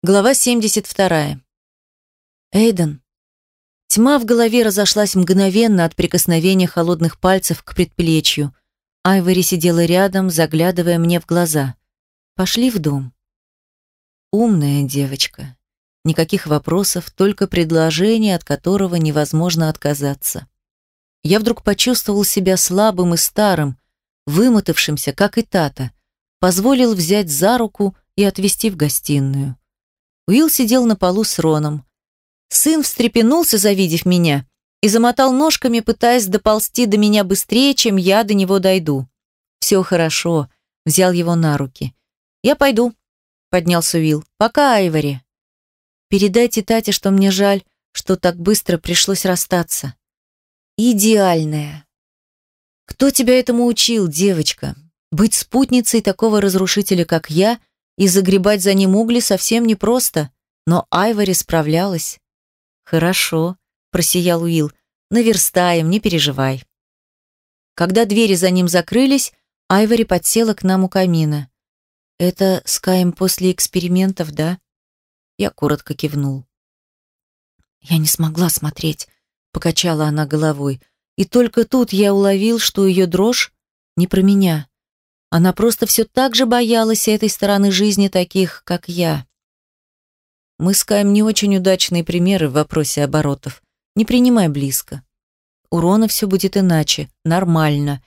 Глава 72. Эйден. Тьма в голове разошлась мгновенно от прикосновения холодных пальцев к предплечью. Айвори сидела рядом, заглядывая мне в глаза. Пошли в дом. Умная девочка. Никаких вопросов, только предложение, от которого невозможно отказаться. Я вдруг почувствовал себя слабым и старым, вымотавшимся, как и Тата. Позволил взять за руку и отвести в гостиную. Уилл сидел на полу с Роном. Сын встрепенулся, завидев меня, и замотал ножками, пытаясь доползти до меня быстрее, чем я до него дойду. «Все хорошо», — взял его на руки. «Я пойду», — поднялся Уилл. «Пока, Айвори». «Передайте Тате, что мне жаль, что так быстро пришлось расстаться». «Идеальная». «Кто тебя этому учил, девочка? Быть спутницей такого разрушителя, как я, и загребать за ним угли совсем непросто, но Айвори справлялась. «Хорошо», — просиял Уилл, — «наверстаем, не переживай». Когда двери за ним закрылись, Айвори подсела к нам у камина. «Это с Каем после экспериментов, да?» Я коротко кивнул. «Я не смогла смотреть», — покачала она головой. И только тут я уловил, что ее дрожь не про меня. Она просто все так же боялась этой стороны жизни таких, как я. Мы с Каем не очень удачные примеры в вопросе оборотов. Не принимай близко. У Рона все будет иначе, нормально.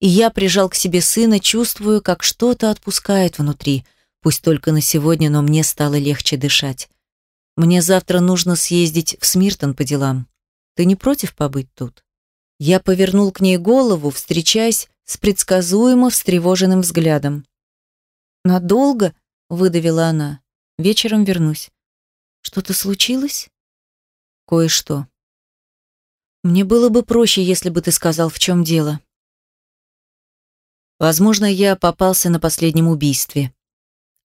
И я прижал к себе сына, чувствую, как что-то отпускает внутри. Пусть только на сегодня, но мне стало легче дышать. Мне завтра нужно съездить в Смиртон по делам. Ты не против побыть тут? Я повернул к ней голову, встречаясь с предсказуемо встревоженным взглядом. «Надолго?» — выдавила она. «Вечером вернусь». «Что-то случилось?» «Кое-что». «Мне было бы проще, если бы ты сказал, в чем дело». Возможно, я попался на последнем убийстве.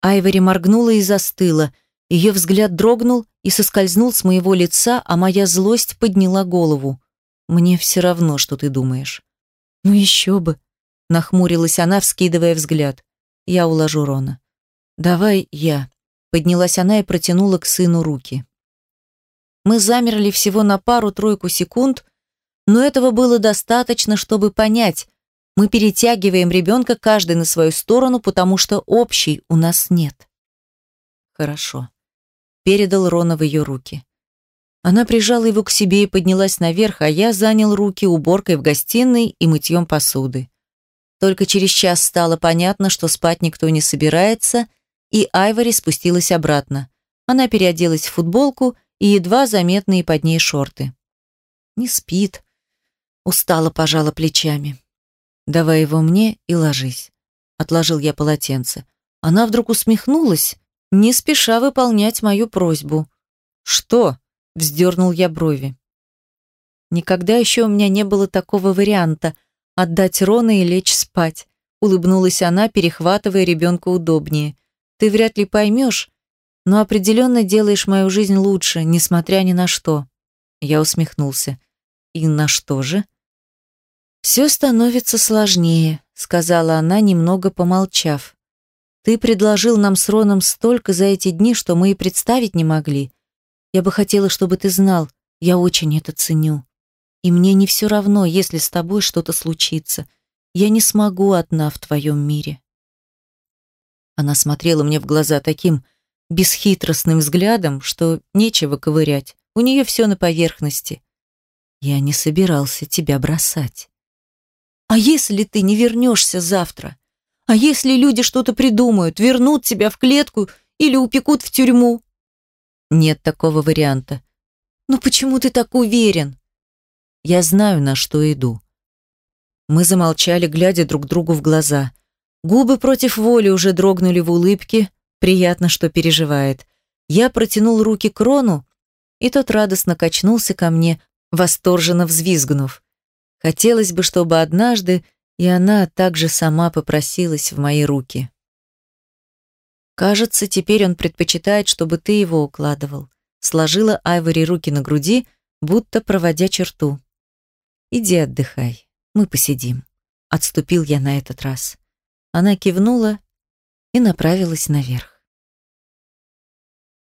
Айвори моргнула и застыла. Ее взгляд дрогнул и соскользнул с моего лица, а моя злость подняла голову. «Мне все равно, что ты думаешь». «Ну еще бы», Нахмурилась она, вскидывая взгляд. Я уложу Рона. «Давай я». Поднялась она и протянула к сыну руки. Мы замерли всего на пару-тройку секунд, но этого было достаточно, чтобы понять. Мы перетягиваем ребенка каждый на свою сторону, потому что общей у нас нет. Хорошо. Передал Рона в ее руки. Она прижала его к себе и поднялась наверх, а я занял руки уборкой в гостиной и мытьем посуды. Только через час стало понятно, что спать никто не собирается, и Айвори спустилась обратно. Она переоделась в футболку и едва заметные под ней шорты. «Не спит», — устало пожала плечами. «Давай его мне и ложись», — отложил я полотенце. Она вдруг усмехнулась, не спеша выполнять мою просьбу. «Что?» — вздернул я брови. Никогда еще у меня не было такого варианта — отдать Рона и лечь спать. Улыбнулась она, перехватывая ребенка удобнее. Ты вряд ли поймешь, но определенно делаешь мою жизнь лучше, несмотря ни на что. Я усмехнулся. И на что же? Все становится сложнее, сказала она, немного помолчав. Ты предложил нам с Роном столько за эти дни, что мы и представить не могли. Я бы хотела, чтобы ты знал, я очень это ценю. И мне не все равно, если с тобой что-то случится. Я не смогу одна в твоем мире. Она смотрела мне в глаза таким бесхитростным взглядом, что нечего ковырять. У нее все на поверхности. Я не собирался тебя бросать. А если ты не вернешься завтра? А если люди что-то придумают, вернут тебя в клетку или упекут в тюрьму? Нет такого варианта. Но почему ты так уверен? Я знаю, на что иду. Мы замолчали, глядя друг другу в глаза. Губы против воли уже дрогнули в улыбке. Приятно, что переживает. Я протянул руки к Рону, и тот радостно качнулся ко мне, восторженно взвизгнув. Хотелось бы, чтобы однажды и она также сама попросилась в мои руки. Кажется, теперь он предпочитает, чтобы ты его укладывал. Сложила Айвори руки на груди, будто проводя черту. Иди отдыхай, мы посидим. Отступил я на этот раз. Она кивнула и направилась наверх.